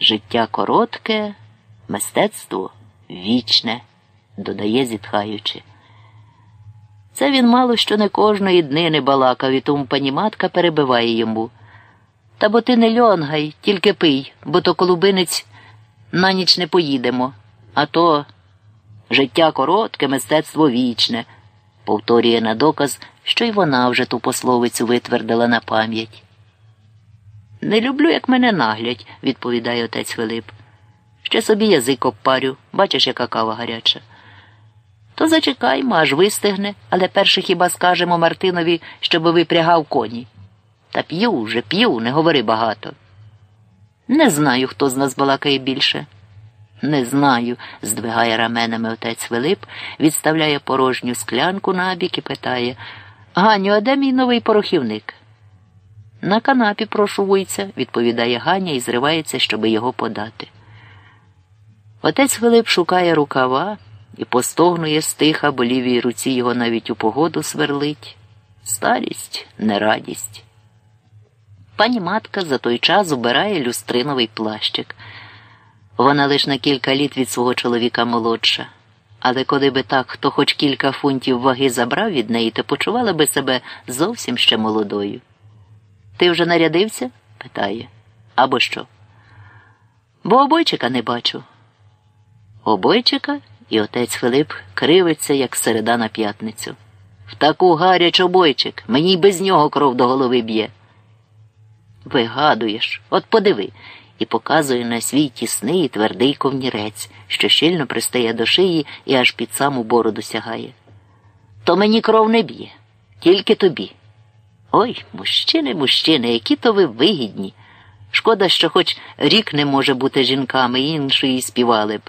Життя коротке, мистецтво вічне, додає, зітхаючи. Це він мало що не кожної днини балакав, і тому пані матка перебиває йому. Та бо ти не льонгай, тільки пий, бо то колубинець на ніч не поїдемо, а то життя коротке, мистецтво вічне, повторює на доказ, що й вона вже ту пословицю витвердила на пам'ять. Не люблю, як мене наглять, відповідає отець Филип. Ще собі язик обпарю, бачиш, яка кава гаряча. То зачекаймо, аж вистигне, але перше хіба скажемо Мартинові, щоб випрягав коні. Та п'ю вже, п'ю, не говори багато. Не знаю, хто з нас балакає більше. Не знаю, здвигає раменами отець Филип, відставляє порожню склянку набік і питає Ганю, а де мій новий порохівник? На канапі прошу вуйця, відповідає Ганя і зривається, щоб його подати. Отець Филип шукає рукава і постогнує стиха, бо лівій руці його навіть у погоду сверлить. Старість, не радість. Пані матка за той час убирає люстриновий плащик. Вона лиш на кілька літ від свого чоловіка молодша. Але коли би так хто хоч кілька фунтів ваги забрав від неї, то почувала би себе зовсім ще молодою. Ти вже нарядився? питає. Або що? Бо обойчика не бачу. Обойчика і отець Филип кривиться, як середа на п'ятницю. В таку гаряч обойчик, мені й без нього кров до голови б'є. Вигадуєш, от подиви, і показує на свій тісний і твердий ковнірець, що щільно пристає до шиї і аж під саму бороду сягає. То мені кров не б'є, тільки тобі. Ой, мужчини, мужчини, які то ви вигідні. Шкода, що хоч рік не може бути жінками, іншої співали б.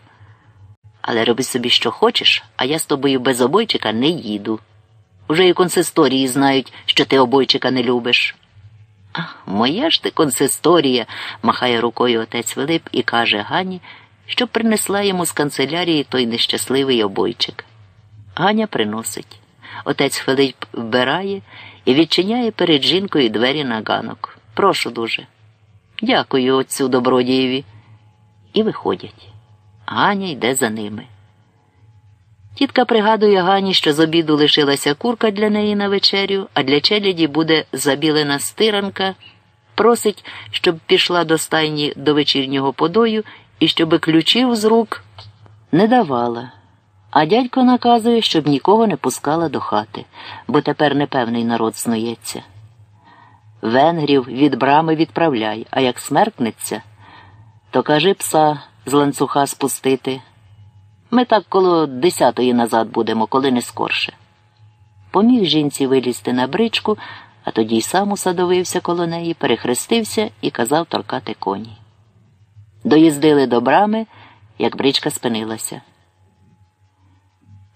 Але роби собі, що хочеш, а я з тобою без обойчика не їду. Уже і консисторії знають, що ти обойчика не любиш. А, моя ж ти консисторія, махає рукою отець Филип і каже Гані, що принесла йому з канцелярії той нещасливий обойчик. Ганя приносить. Отець Филип вбирає і відчиняє перед жінкою двері на ганок. Прошу дуже. Дякую отцю добродієві. І виходять. Ганя йде за ними. Тітка пригадує Гані, що з обіду лишилася курка для неї на вечерю, а для челяді буде забілена стиранка, просить, щоб пішла до стайні до вечірнього подою і щоб ключів з рук не давала. А дядько наказує, щоб нікого не пускала до хати, бо тепер непевний народ снується. Венгрів від брами відправляй, а як смеркнеться, то кажи пса з ланцюга спустити. Ми так коло десятої назад будемо, коли не скорше. Поміг жінці вилізти на бричку, а тоді й сам усадовився коло неї, перехрестився і казав торкати коні. Доїздили до брами, як бричка спинилася.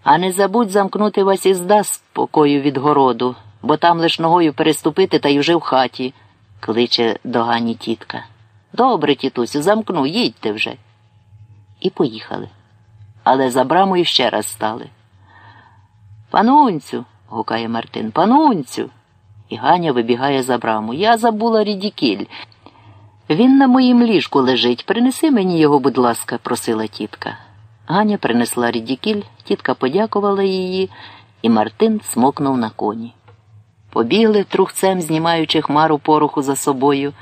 А не забудь замкнути вас ізда з покою від городу, бо там лиш ногою переступити та й уже в хаті, кличе до Гані тітка. Добре, тітусю, замкну, їдьте вже. І поїхали. Але за брамою ще раз стали. Панунцю, гукає Мартин, панунцю. І Ганя вибігає за браму. Я забула рідікіль. Він на моїм ліжку лежить. Принеси мені його, будь ласка, просила тітка. Ганя принесла рідікіль, тітка подякувала її, і Мартин смокнув на коні. Побігли трухцем, знімаючи хмару пороху за собою.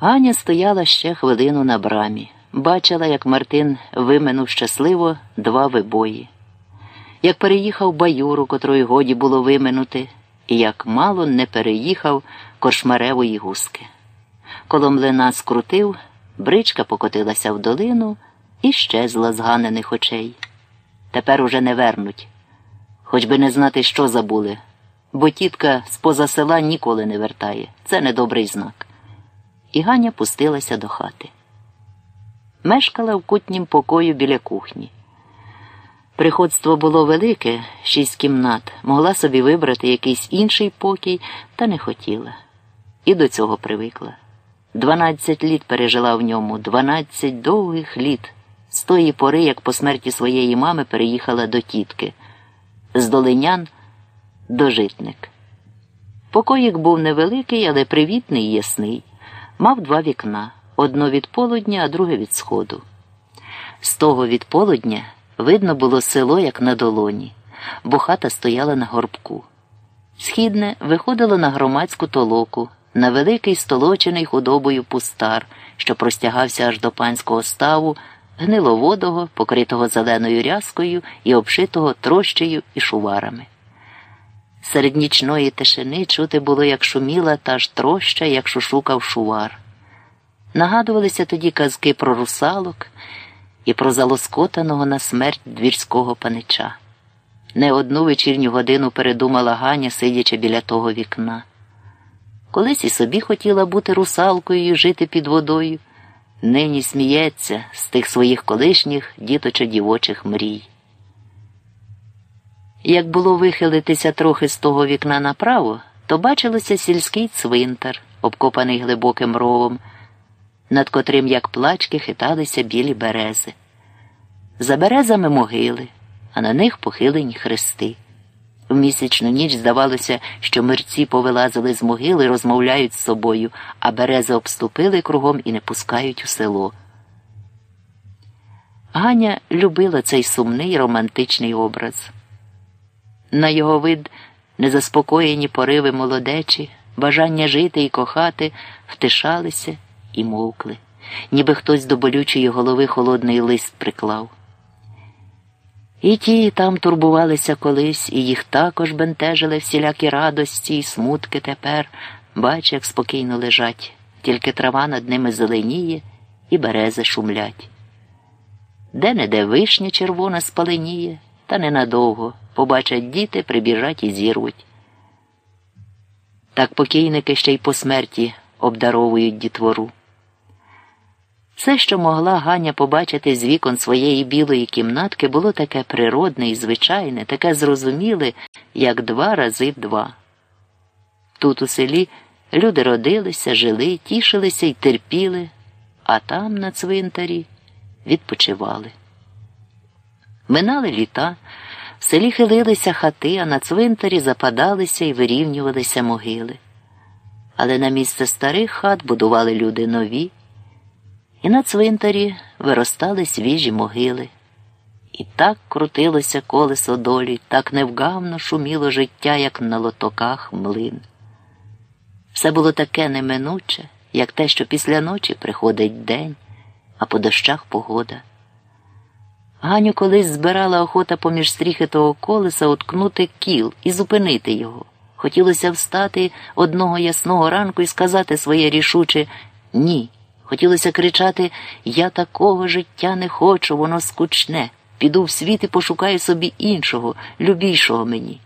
Ганя стояла ще хвилину на брамі. Бачила, як Мартин виминув щасливо два вибої, як переїхав баюру, котрої годі було виминути, і як мало не переїхав кошмаревої гуски. Коло млина скрутив, бричка покотилася в долину і щезла з ганених очей. Тепер уже не вернуть, хоч би не знати, що забули, бо тітка з поза села ніколи не вертає. Це недобрий знак. І Ганя пустилася до хати. Мешкала в кутнім покою біля кухні. Приходство було велике, шість кімнат, могла собі вибрати якийсь інший покій, та не хотіла. І до цього привикла. Дванадцять літ пережила в ньому, дванадцять довгих літ, з тої пори, як по смерті своєї мами переїхала до тітки, з долинян до житник. Покоїк був невеликий, але привітний і ясний, мав два вікна одно від полудня, а друге від сходу. З того від полудня видно було село, як на долоні, бо хата стояла на горбку. Східне виходило на громадську толоку, на великий столочений худобою пустар, що простягався аж до панського ставу, гниловодого, покритого зеленою рязкою і обшитого трощею і шуварами. Серед нічної тишини чути було, як шуміла та ж троща, як шушукав шувар. Нагадувалися тоді казки про русалок і про залоскотаного на смерть двірського панича. Не одну вечірню годину передумала Ганя, сидячи біля того вікна. Колись і собі хотіла бути русалкою і жити під водою, нині сміється з тих своїх колишніх діточо дівочих мрій. Як було вихилитися трохи з того вікна направо, то бачилося сільський цвинтар, обкопаний глибоким ровом, над котрим, як плачки, хиталися білі берези. За березами могили, а на них похилені хрести. В місячну ніч здавалося, що мерці повилазили з могили, розмовляють з собою, а берези обступили кругом і не пускають у село. Ганя любила цей сумний романтичний образ. На його вид незаспокоєні пориви молодечі, бажання жити і кохати втишалися і мовкли, ніби хтось до болючої голови холодний лист приклав. І ті там турбувалися колись, і їх також бентежили всілякі радості і смутки тепер, бач, як спокійно лежать, тільки трава над ними зеленіє і берези шумлять. Де не де вишня червона спаленіє, та ненадовго побачать діти, прибіжать і зірвуть. Так покійники ще й по смерті обдаровують дітвору. Все, що могла Ганя побачити з вікон своєї білої кімнатки, було таке природне і звичайне, таке зрозуміле, як два рази два. Тут у селі люди родилися, жили, тішилися і терпіли, а там, на цвинтарі, відпочивали. Минали літа, в селі хилилися хати, а на цвинтарі западалися і вирівнювалися могили. Але на місце старих хат будували люди нові і на цвинтарі виростали свіжі могили. І так крутилося колесо долі, так невгавно шуміло життя, як на лотоках млин. Все було таке неминуче, як те, що після ночі приходить день, а по дощах погода. Ганю колись збирала охота поміж стріхи того колеса уткнути кіл і зупинити його. Хотілося встати одного ясного ранку і сказати своє рішуче ні. Хотілося кричати Я такого життя не хочу, воно скучне. Піду в світ і пошукаю собі іншого, любійшого мені.